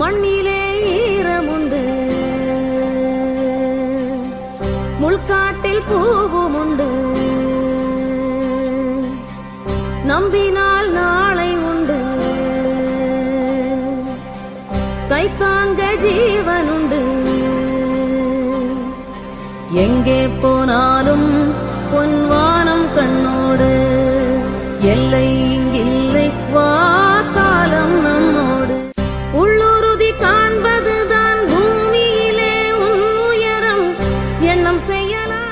மண்ணிலே ஈரமுண்டு. முள்காட்டில் பூவும் உண்டு நம்பினால் நாளை உண்டு. கைத்தாங்க ஜீவனுண்டு. எங்கே போனாலும் பொன்வானம் கண்ணோடு. எல்லை இங்கில்லை வா காண்பதுதான் பூமியிலே உன் உயரம். எண்ணம் செய்யலாம்.